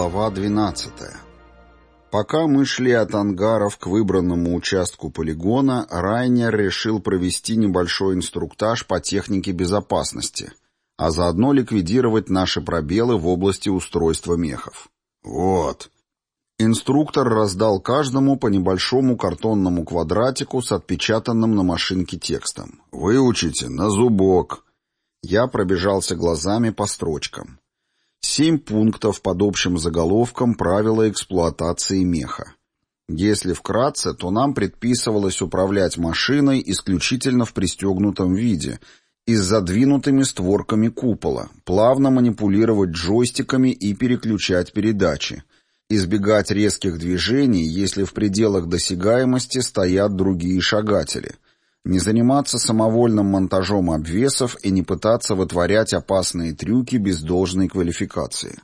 Глава 12. Пока мы шли от ангаров к выбранному участку полигона, Райнер решил провести небольшой инструктаж по технике безопасности, а заодно ликвидировать наши пробелы в области устройства мехов. «Вот». Инструктор раздал каждому по небольшому картонному квадратику с отпечатанным на машинке текстом. «Выучите на зубок». Я пробежался глазами по строчкам. Семь пунктов под общим заголовком «Правила эксплуатации меха». Если вкратце, то нам предписывалось управлять машиной исключительно в пристегнутом виде и с задвинутыми створками купола, плавно манипулировать джойстиками и переключать передачи, избегать резких движений, если в пределах досягаемости стоят другие шагатели – не заниматься самовольным монтажом обвесов и не пытаться вытворять опасные трюки без должной квалификации.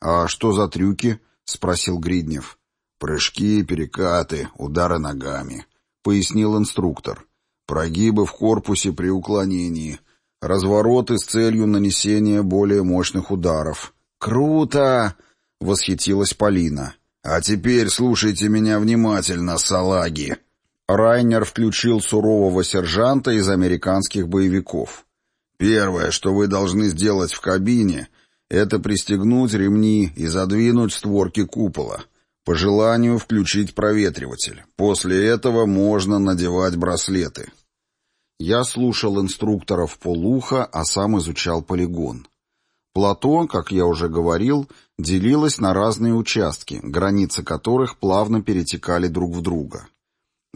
«А что за трюки?» — спросил Гриднев. «Прыжки, перекаты, удары ногами», — пояснил инструктор. «Прогибы в корпусе при уклонении, развороты с целью нанесения более мощных ударов». «Круто!» — восхитилась Полина. «А теперь слушайте меня внимательно, салаги!» Райнер включил сурового сержанта из американских боевиков. «Первое, что вы должны сделать в кабине, это пристегнуть ремни и задвинуть створки купола. По желанию включить проветриватель. После этого можно надевать браслеты». Я слушал инструкторов полуха, а сам изучал полигон. Плато, как я уже говорил, делилось на разные участки, границы которых плавно перетекали друг в друга.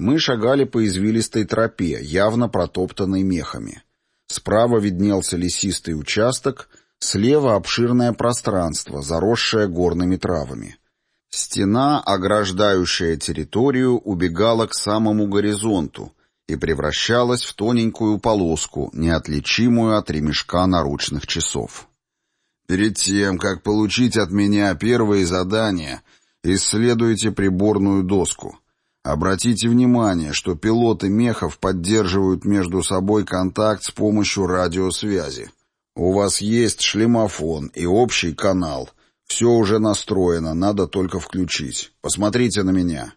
Мы шагали по извилистой тропе, явно протоптанной мехами. Справа виднелся лесистый участок, слева обширное пространство, заросшее горными травами. Стена, ограждающая территорию, убегала к самому горизонту и превращалась в тоненькую полоску, неотличимую от ремешка наручных часов. «Перед тем, как получить от меня первые задания, исследуйте приборную доску», Обратите внимание, что пилоты мехов поддерживают между собой контакт с помощью радиосвязи. У вас есть шлемофон и общий канал. Все уже настроено, надо только включить. Посмотрите на меня.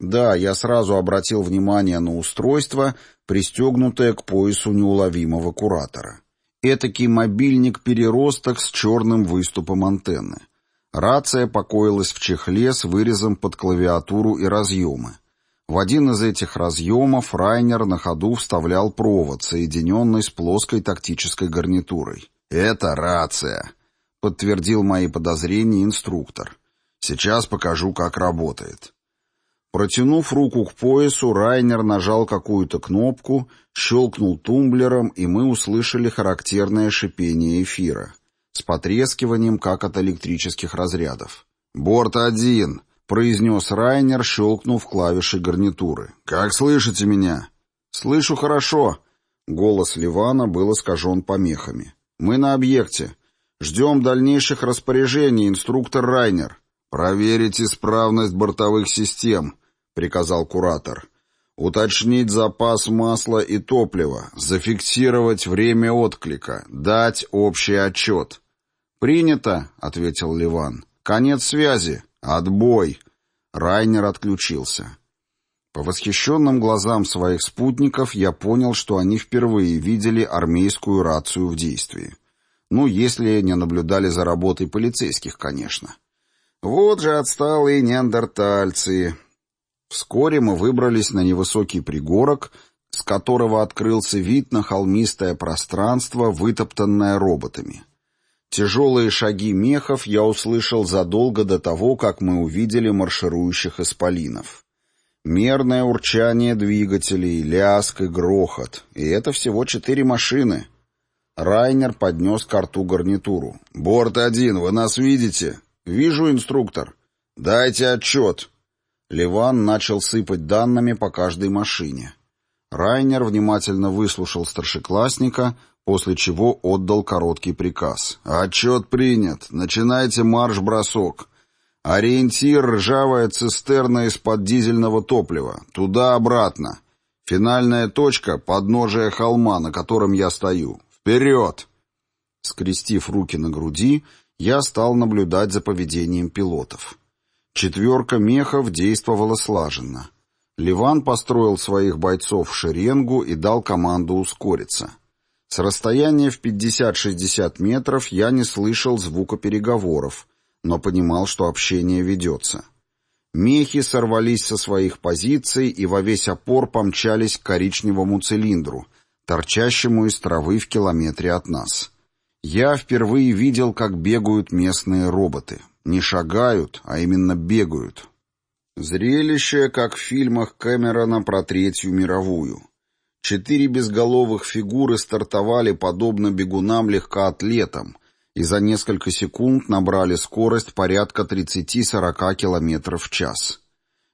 Да, я сразу обратил внимание на устройство, пристегнутое к поясу неуловимого куратора. Этакий мобильник-переросток с черным выступом антенны. Рация покоилась в чехле с вырезом под клавиатуру и разъемы. В один из этих разъемов Райнер на ходу вставлял провод, соединенный с плоской тактической гарнитурой. «Это рация», — подтвердил мои подозрения инструктор. «Сейчас покажу, как работает». Протянув руку к поясу, Райнер нажал какую-то кнопку, щелкнул тумблером, и мы услышали характерное шипение эфира с потрескиванием, как от электрических разрядов. «Борт один», — произнес Райнер, щелкнув клавишей гарнитуры. «Как слышите меня?» «Слышу хорошо». Голос Ливана был искажен помехами. «Мы на объекте. Ждем дальнейших распоряжений, инструктор Райнер». «Проверить исправность бортовых систем», — приказал куратор. «Уточнить запас масла и топлива, зафиксировать время отклика, дать общий отчет». «Принято», — ответил Ливан. «Конец связи. Отбой». Райнер отключился. По восхищенным глазам своих спутников я понял, что они впервые видели армейскую рацию в действии. Ну, если не наблюдали за работой полицейских, конечно. Вот же отсталые неандертальцы. Вскоре мы выбрались на невысокий пригорок, с которого открылся вид на холмистое пространство, вытоптанное роботами. Тяжелые шаги мехов я услышал задолго до того, как мы увидели марширующих исполинов. Мерное урчание двигателей, ляск и грохот. И это всего четыре машины. Райнер поднес карту гарнитуру. «Борт один, вы нас видите?» «Вижу, инструктор». «Дайте отчет». Ливан начал сыпать данными по каждой машине. Райнер внимательно выслушал старшеклассника, после чего отдал короткий приказ. «Отчет принят. Начинайте марш-бросок. Ориентир — ржавая цистерна из-под дизельного топлива. Туда-обратно. Финальная точка — подножие холма, на котором я стою. Вперед!» Скрестив руки на груди, я стал наблюдать за поведением пилотов. Четверка мехов действовала слаженно. Ливан построил своих бойцов в шеренгу и дал команду ускориться. С расстояния в 50-60 метров я не слышал звука переговоров, но понимал, что общение ведется. Мехи сорвались со своих позиций и во весь опор помчались к коричневому цилиндру, торчащему из травы в километре от нас. Я впервые видел, как бегают местные роботы. Не шагают, а именно бегают. Зрелище, как в фильмах Кэмерона про Третью мировую. Четыре безголовых фигуры стартовали подобно бегунам-легкоатлетам и за несколько секунд набрали скорость порядка 30-40 км в час.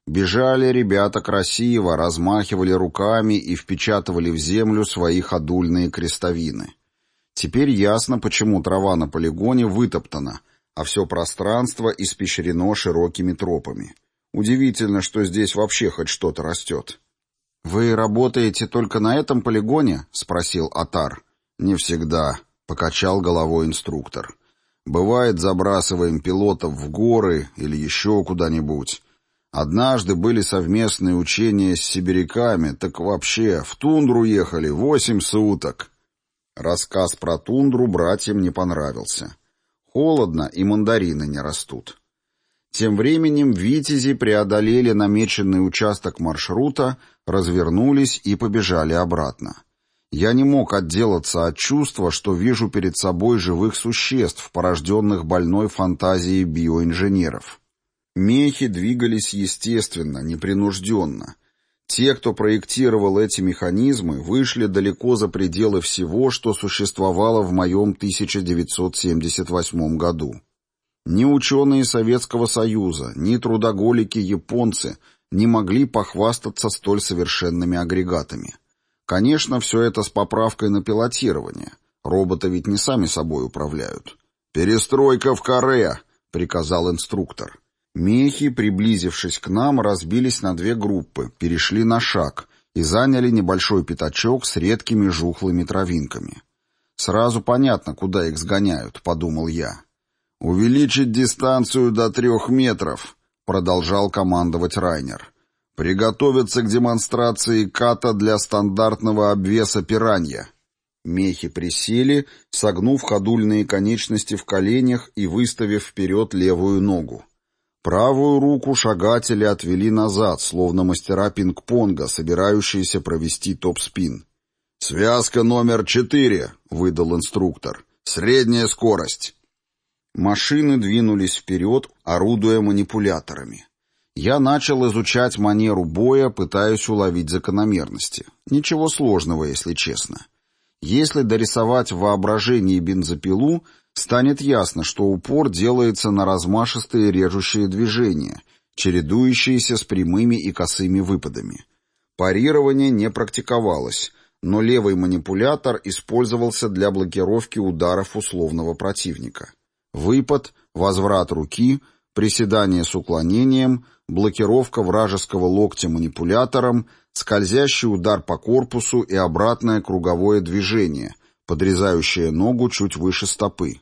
Бежали ребята красиво, размахивали руками и впечатывали в землю свои ходульные крестовины. Теперь ясно, почему трава на полигоне вытоптана, а все пространство испещрено широкими тропами. Удивительно, что здесь вообще хоть что-то растет. «Вы работаете только на этом полигоне?» — спросил Атар. «Не всегда», — покачал головой инструктор. «Бывает, забрасываем пилотов в горы или еще куда-нибудь. Однажды были совместные учения с сибиряками, так вообще в тундру ехали восемь суток». Рассказ про тундру братьям не понравился. Холодно, и мандарины не растут. Тем временем «Витязи» преодолели намеченный участок маршрута, развернулись и побежали обратно. Я не мог отделаться от чувства, что вижу перед собой живых существ, порожденных больной фантазией биоинженеров. Мехи двигались естественно, непринужденно. Те, кто проектировал эти механизмы, вышли далеко за пределы всего, что существовало в моем 1978 году. Ни ученые Советского Союза, ни трудоголики-японцы не могли похвастаться столь совершенными агрегатами. Конечно, все это с поправкой на пилотирование. Роботы ведь не сами собой управляют. «Перестройка в каре!» — приказал инструктор. Мехи, приблизившись к нам, разбились на две группы, перешли на шаг и заняли небольшой пятачок с редкими жухлыми травинками. «Сразу понятно, куда их сгоняют», — подумал я. «Увеличить дистанцию до трех метров», — продолжал командовать Райнер. «Приготовиться к демонстрации ката для стандартного обвеса пиранья». Мехи присели, согнув ходульные конечности в коленях и выставив вперед левую ногу. Правую руку шагатели отвели назад, словно мастера пинг-понга, собирающиеся провести топ-спин. «Связка номер четыре», — выдал инструктор. «Средняя скорость». Машины двинулись вперед, орудуя манипуляторами. Я начал изучать манеру боя, пытаясь уловить закономерности. Ничего сложного, если честно. Если дорисовать в воображении бензопилу, станет ясно, что упор делается на размашистые режущие движения, чередующиеся с прямыми и косыми выпадами. Парирование не практиковалось, но левый манипулятор использовался для блокировки ударов условного противника. Выпад, возврат руки, приседание с уклонением, блокировка вражеского локтя манипулятором, скользящий удар по корпусу и обратное круговое движение, подрезающее ногу чуть выше стопы.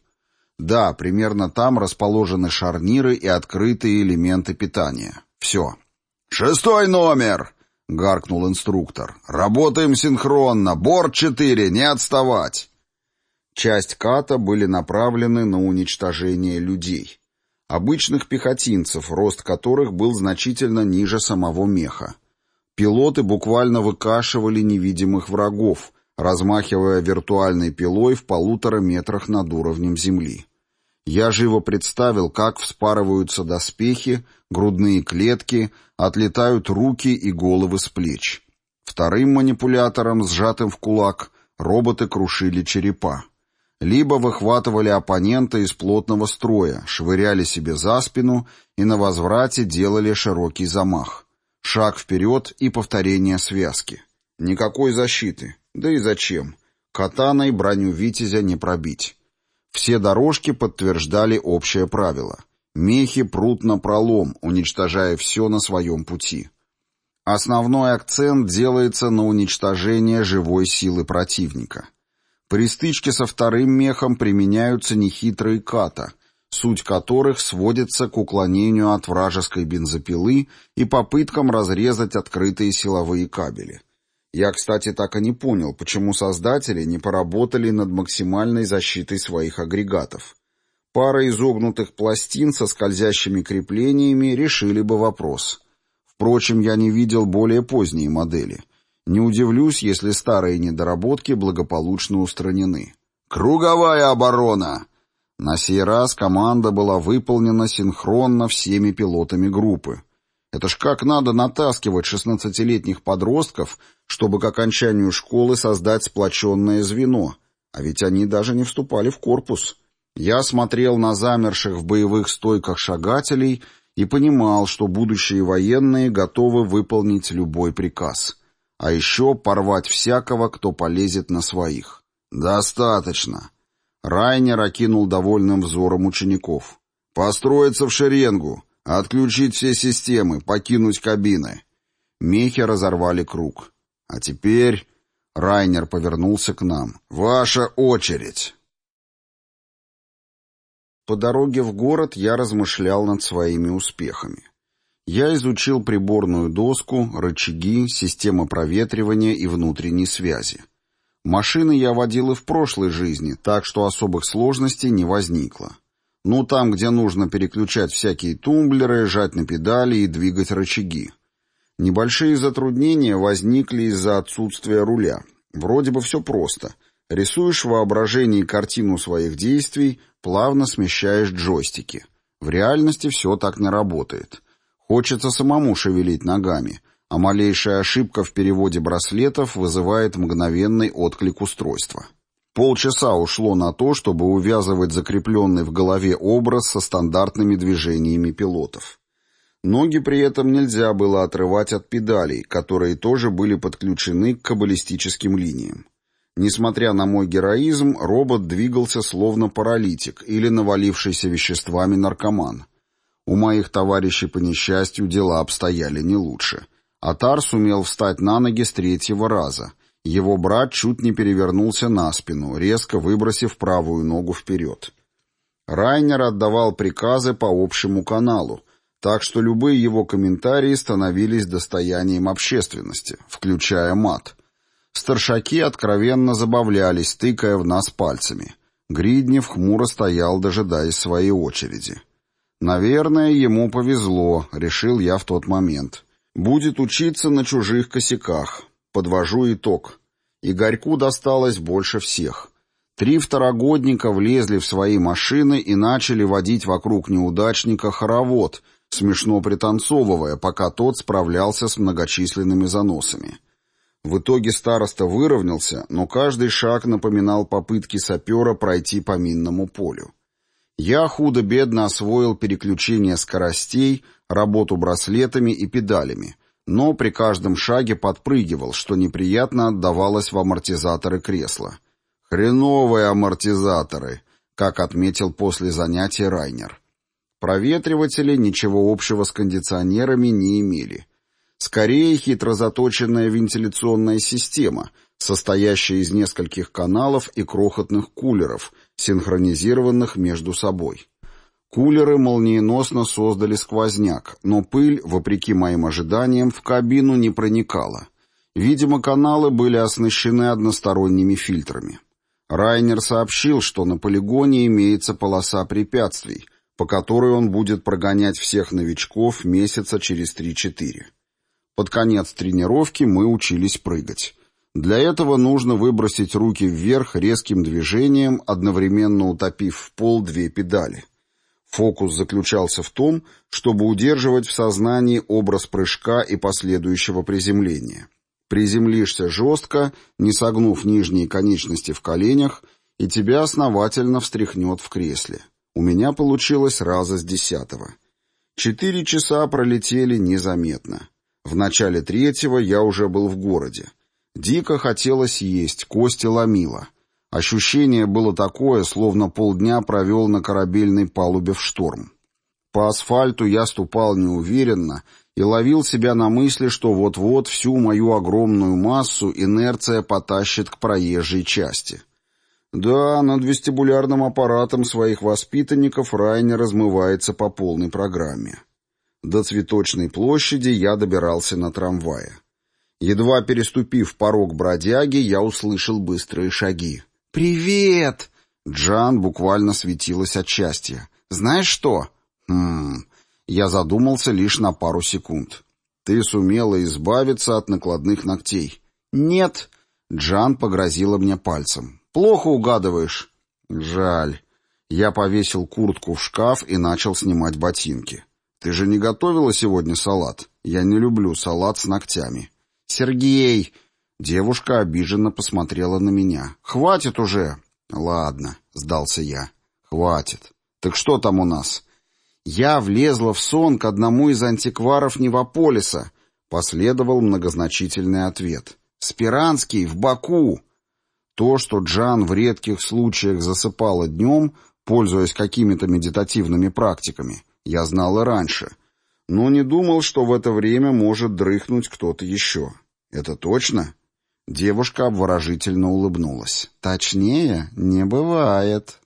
Да, примерно там расположены шарниры и открытые элементы питания. Все. «Шестой номер!» — гаркнул инструктор. «Работаем синхронно. Борт четыре, не отставать!» Часть ката были направлены на уничтожение людей. Обычных пехотинцев, рост которых был значительно ниже самого меха. Пилоты буквально выкашивали невидимых врагов, размахивая виртуальной пилой в полутора метрах над уровнем земли. Я живо представил, как вспарываются доспехи, грудные клетки, отлетают руки и головы с плеч. Вторым манипулятором, сжатым в кулак, роботы крушили черепа. Либо выхватывали оппонента из плотного строя, швыряли себе за спину и на возврате делали широкий замах. Шаг вперед и повторение связки. Никакой защиты. Да и зачем? Катаной броню Витязя не пробить. Все дорожки подтверждали общее правило. Мехи прут на пролом, уничтожая все на своем пути. Основной акцент делается на уничтожение живой силы противника. При стычке со вторым мехом применяются нехитрые ката, суть которых сводится к уклонению от вражеской бензопилы и попыткам разрезать открытые силовые кабели. Я, кстати, так и не понял, почему создатели не поработали над максимальной защитой своих агрегатов. Пара изогнутых пластин со скользящими креплениями решили бы вопрос. Впрочем, я не видел более поздние модели. Не удивлюсь, если старые недоработки благополучно устранены. «Круговая оборона!» На сей раз команда была выполнена синхронно всеми пилотами группы. Это ж как надо натаскивать шестнадцатилетних подростков, чтобы к окончанию школы создать сплоченное звено, а ведь они даже не вступали в корпус. Я смотрел на замерших в боевых стойках шагателей и понимал, что будущие военные готовы выполнить любой приказ. А еще порвать всякого, кто полезет на своих. «Достаточно!» Райнер окинул довольным взором учеников. «Построиться в шеренгу, отключить все системы, покинуть кабины». Мехи разорвали круг. «А теперь...» Райнер повернулся к нам. «Ваша очередь!» По дороге в город я размышлял над своими успехами. Я изучил приборную доску, рычаги, системы проветривания и внутренней связи. Машины я водил и в прошлой жизни, так что особых сложностей не возникло. Ну, там, где нужно переключать всякие тумблеры, жать на педали и двигать рычаги. Небольшие затруднения возникли из-за отсутствия руля. Вроде бы все просто. Рисуешь в воображении картину своих действий, плавно смещаешь джойстики. В реальности все так не работает. Хочется самому шевелить ногами, а малейшая ошибка в переводе браслетов вызывает мгновенный отклик устройства. Полчаса ушло на то, чтобы увязывать закрепленный в голове образ со стандартными движениями пилотов. Ноги при этом нельзя было отрывать от педалей, которые тоже были подключены к каббалистическим линиям. Несмотря на мой героизм, робот двигался словно паралитик или навалившийся веществами наркоман. У моих товарищей по несчастью дела обстояли не лучше – Атар сумел встать на ноги с третьего раза. Его брат чуть не перевернулся на спину, резко выбросив правую ногу вперед. Райнер отдавал приказы по общему каналу, так что любые его комментарии становились достоянием общественности, включая мат. Старшаки откровенно забавлялись, тыкая в нас пальцами. Гриднев хмуро стоял, дожидаясь своей очереди. «Наверное, ему повезло», — решил я в тот момент. Будет учиться на чужих косяках. Подвожу итог. Игорьку досталось больше всех. Три второгодника влезли в свои машины и начали водить вокруг неудачника хоровод, смешно пританцовывая, пока тот справлялся с многочисленными заносами. В итоге староста выровнялся, но каждый шаг напоминал попытки сапера пройти по минному полю. Я худо-бедно освоил переключение скоростей, работу браслетами и педалями, но при каждом шаге подпрыгивал, что неприятно отдавалось в амортизаторы кресла. «Хреновые амортизаторы», как отметил после занятия Райнер. Проветриватели ничего общего с кондиционерами не имели. Скорее, хитро заточенная вентиляционная система, состоящая из нескольких каналов и крохотных кулеров, синхронизированных между собой. Кулеры молниеносно создали сквозняк, но пыль, вопреки моим ожиданиям, в кабину не проникала. Видимо, каналы были оснащены односторонними фильтрами. Райнер сообщил, что на полигоне имеется полоса препятствий, по которой он будет прогонять всех новичков месяца через 3-4. Под конец тренировки мы учились прыгать. Для этого нужно выбросить руки вверх резким движением, одновременно утопив в пол две педали. Фокус заключался в том, чтобы удерживать в сознании образ прыжка и последующего приземления. Приземлишься жестко, не согнув нижние конечности в коленях, и тебя основательно встряхнет в кресле. У меня получилось раза с десятого. Четыре часа пролетели незаметно. В начале третьего я уже был в городе. Дико хотелось есть, кости ломило. Ощущение было такое, словно полдня провел на корабельной палубе в шторм. По асфальту я ступал неуверенно и ловил себя на мысли, что вот-вот всю мою огромную массу инерция потащит к проезжей части. Да, над вестибулярным аппаратом своих воспитанников Райни размывается по полной программе. До цветочной площади я добирался на трамвае. Едва переступив порог бродяги, я услышал быстрые шаги. «Привет!» Джан буквально светилась от счастья. «Знаешь что?» «Хм...» Я задумался лишь на пару секунд. «Ты сумела избавиться от накладных ногтей?» «Нет!» Джан погрозила мне пальцем. «Плохо угадываешь». «Жаль». Я повесил куртку в шкаф и начал снимать ботинки. «Ты же не готовила сегодня салат? Я не люблю салат с ногтями». «Сергей!» Девушка обиженно посмотрела на меня. «Хватит уже!» «Ладно», — сдался я. «Хватит. Так что там у нас?» «Я влезла в сон к одному из антикваров Невополиса», — последовал многозначительный ответ. «Спиранский, в Баку!» То, что Джан в редких случаях засыпала днем, пользуясь какими-то медитативными практиками, я знал и раньше, но не думал, что в это время может дрыхнуть кто-то еще. «Это точно?» Девушка обворожительно улыбнулась. «Точнее, не бывает».